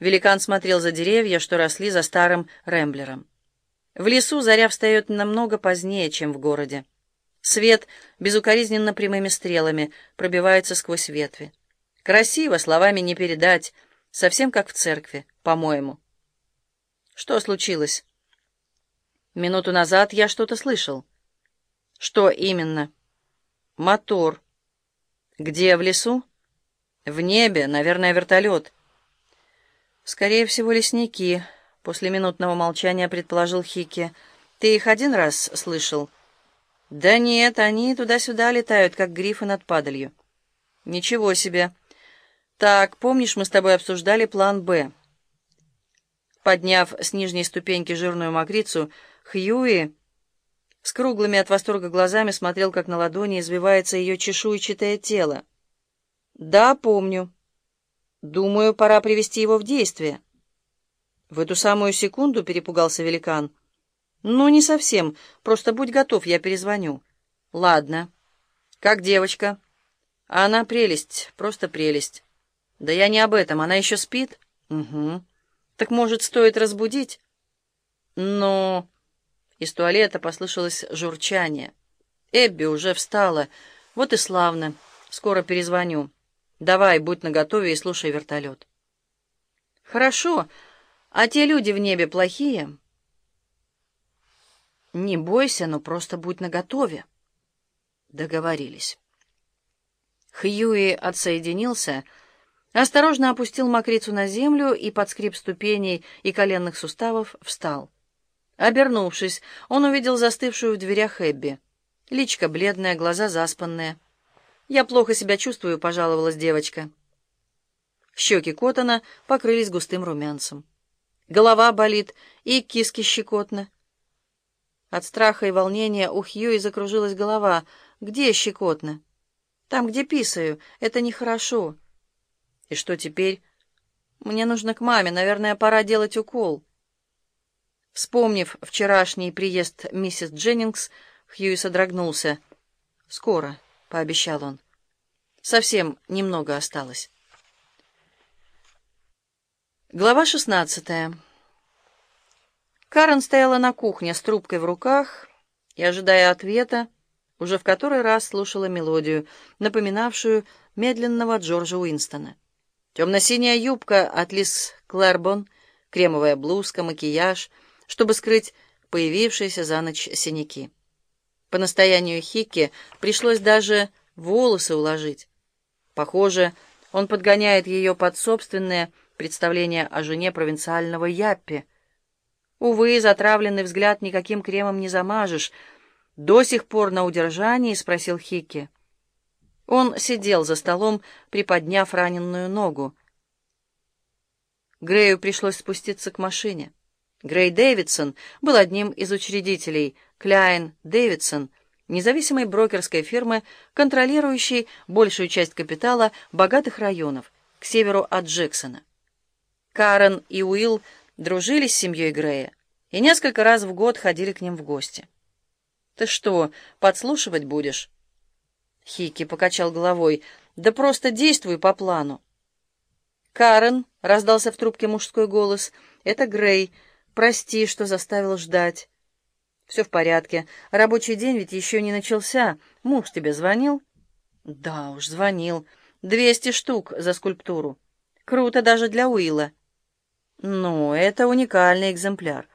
Великан смотрел за деревья, что росли за старым Рэмблером. В лесу заря встает намного позднее, чем в городе. Свет безукоризненно прямыми стрелами пробивается сквозь ветви. Красиво, словами не передать, совсем как в церкви, по-моему. Что случилось? Минуту назад я что-то слышал. Что именно? Мотор. Где, в лесу? В небе, наверное, вертолет. Скорее всего, лесники. После минутного молчания предположил Хики. Ты их один раз слышал? Да нет, они туда-сюда летают, как грифы над падалью. Ничего себе. Так, помнишь, мы с тобой обсуждали план «Б»? Подняв с нижней ступеньки жирную мокрицу, Хьюи с круглыми от восторга глазами смотрел, как на ладони извивается ее чешуйчатое тело. «Да, помню. Думаю, пора привести его в действие». В эту самую секунду перепугался великан. «Ну, не совсем. Просто будь готов, я перезвоню». «Ладно. Как девочка?» «Она прелесть, просто прелесть». «Да я не об этом. Она еще спит?» «Угу. Так, может, стоит разбудить?» «Но...» Из туалета послышалось журчание. «Эбби уже встала. Вот и славно. Скоро перезвоню. Давай, будь наготове и слушай вертолет». «Хорошо. А те люди в небе плохие?» «Не бойся, но просто будь наготове». Договорились. Хьюи отсоединился, осторожно опустил мокрицу на землю и под скрип ступеней и коленных суставов встал. Обернувшись, он увидел застывшую в дверях Эбби. Личка бледная, глаза заспанные. «Я плохо себя чувствую», — пожаловалась девочка. Щеки Котана покрылись густым румянцем. Голова болит и киски щекотно. От страха и волнения у Хьюи закружилась голова. «Где щекотно?» «Там, где писаю. Это нехорошо». «И что теперь?» «Мне нужно к маме. Наверное, пора делать укол». Вспомнив вчерашний приезд миссис Дженнингс, Хьюи содрогнулся. «Скоро», — пообещал он. «Совсем немного осталось». Глава шестнадцатая. Карен стояла на кухне с трубкой в руках и, ожидая ответа, уже в который раз слушала мелодию, напоминавшую медленного Джорджа Уинстона. Темно-синяя юбка от Лис Клэрбон, кремовая блузка, макияж — чтобы скрыть появившиеся за ночь синяки. По настоянию Хикки пришлось даже волосы уложить. Похоже, он подгоняет ее под собственное представление о жене провинциального Яппи. Увы, затравленный взгляд никаким кремом не замажешь. «До сих пор на удержании?» — спросил Хикки. Он сидел за столом, приподняв раненую ногу. Грею пришлось спуститься к машине. Грей Дэвидсон был одним из учредителей Кляйн Дэвидсон, независимой брокерской фирмы, контролирующей большую часть капитала богатых районов к северу от Джексона. Карен и Уилл дружили с семьей Грея и несколько раз в год ходили к ним в гости. «Ты что, подслушивать будешь?» Хики покачал головой. «Да просто действуй по плану». «Карен», — раздался в трубке мужской голос, — «это Грей». Прости, что заставил ждать. Все в порядке. Рабочий день ведь еще не начался. Муж тебе звонил? Да уж, звонил. Двести штук за скульптуру. Круто даже для Уилла. Ну, это уникальный экземпляр.